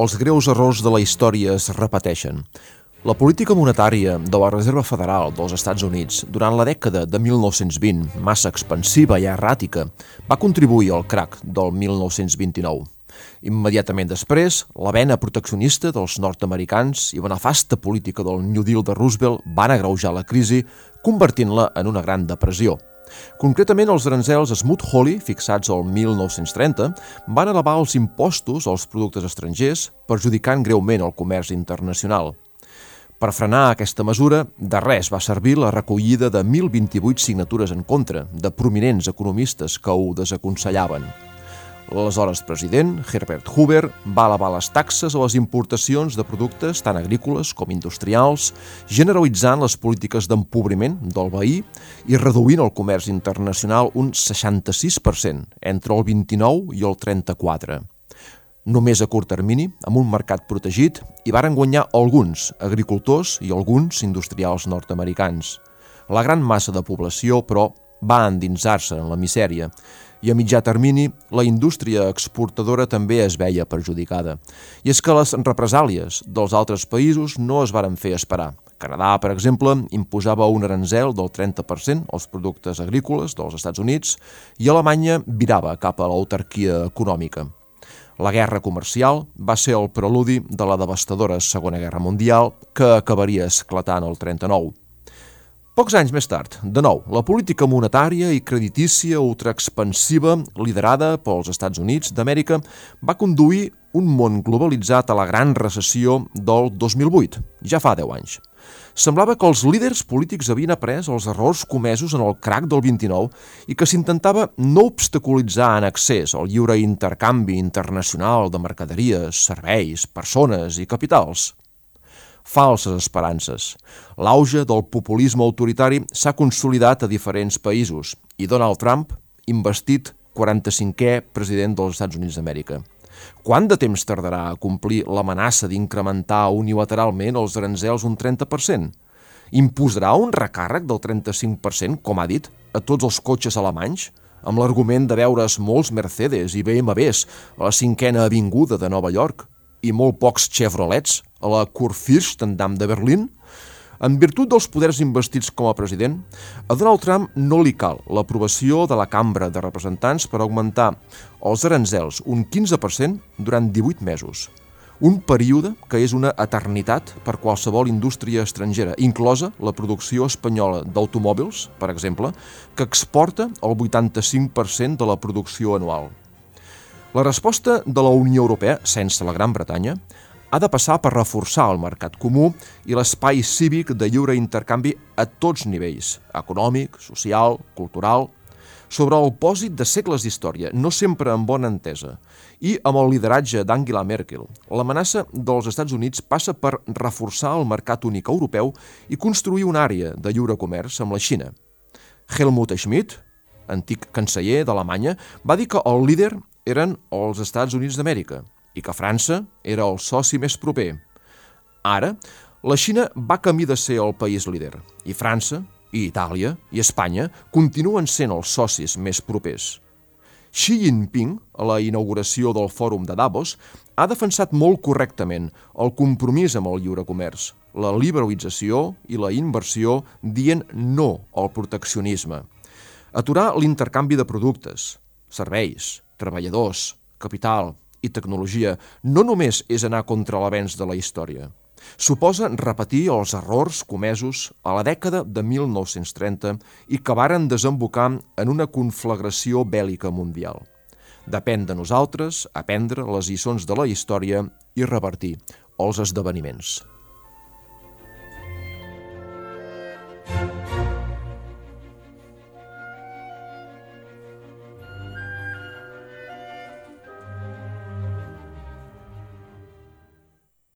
els greus errors de la història es repeteixen. La política monetària de la Reserva Federal dels Estats Units durant la dècada de 1920, massa expansiva i erràtica, va contribuir al crac del 1929. Immediatament després, la vena proteccionista dels nord-americans i una fasta política del New Deal de Roosevelt van agreujar la crisi, convertint-la en una gran depressió – Concretament, els aranzels Smoot-Hawley, fixats al 1930, van elevar els impostos als productes estrangers, perjudicant greument el comerç internacional. Per frenar aquesta mesura, de res va servir la recollida de 1.028 signatures en contra de prominents economistes que ho desaconsellaven. L'aleshores president, Herbert Hoover, va elevar les taxes a les importacions de productes tant agrícoles com industrials, generalitzant les polítiques d'empobriment del veí i reduint el comerç internacional un 66% entre el 29 i el 34. Només a curt termini, amb un mercat protegit, hi varen guanyar alguns agricultors i alguns industrials nord-americans. La gran massa de població, però, va endinsar-se en la misèria i a mitjà termini la indústria exportadora també es veia perjudicada. I és que les represàlies dels altres països no es varen fer esperar. Canadà, per exemple, imposava un aranzel del 30% als productes agrícoles dels Estats Units i Alemanya virava cap a l'autarquia econòmica. La guerra comercial va ser el preludi de la devastadora Segona Guerra Mundial que acabaria esclatant el 39. Pocs anys més tard, de nou, la política monetària i creditícia ultraexpansiva liderada pels Estats Units d'Amèrica va conduir un món globalitzat a la gran recessió del 2008, ja fa 10 anys. Semblava que els líders polítics havien après els errors comesos en el crac del 29 i que s'intentava no obstaculitzar en accés al lliure intercanvi internacional de mercaderies, serveis, persones i capitals falses esperances. L'auge del populisme autoritari s'ha consolidat a diferents països i Donald Trump, investit 45è president dels Estats Units d'Amèrica. Quant de temps tardarà a complir l'amenaça d'incrementar unilateralment els aranzels un 30%? Imposarà un recàrrec del 35%, com ha dit, a tots els cotxes alemanys? amb l'argument de veure's molts Mercedes i BMWs a la cinquena avinguda de Nova York i molt pocs Chevrolets a la Kurfürstendamm de Berlín, en virtut dels poders investits com a president, a Donald Trump no li cal l'aprovació de la Cambra de Representants per augmentar els aranzels un 15% durant 18 mesos, un període que és una eternitat per qualsevol indústria estrangera, inclosa la producció espanyola d'automòbils, per exemple, que exporta el 85% de la producció anual. La resposta de la Unió Europea, sense la Gran Bretanya, ha de passar per reforçar el mercat comú i l'espai cívic de lliure intercanvi a tots nivells, econòmic, social, cultural, sobre el pòsit de segles d'història, no sempre amb bona entesa, i amb el lideratge d'Angela Merkel. L'amenaça dels Estats Units passa per reforçar el mercat únic europeu i construir una àrea de lliure comerç amb la Xina. Helmut Schmidt, antic canceller d'Alemanya, va dir que el líder eren els Estats Units d'Amèrica i que França era el soci més proper. Ara, la Xina va camí de ser el país líder i França, i Itàlia i Espanya continuen sent els socis més propers. Xi Jinping, a la inauguració del Fòrum de Davos, ha defensat molt correctament el compromís amb el lliure comerç, la liberalització i la inversió dient no al proteccionisme. Aturar l'intercanvi de productes, serveis, treballadors, capital, i tecnologia no només és anar contra l'avenç de la història. Suposa repetir els errors comesos a la dècada de 1930 i que varen desembocar en una conflagració bèl·lica mundial. Depèn de nosaltres aprendre les lliçons de la història i revertir els esdeveniments.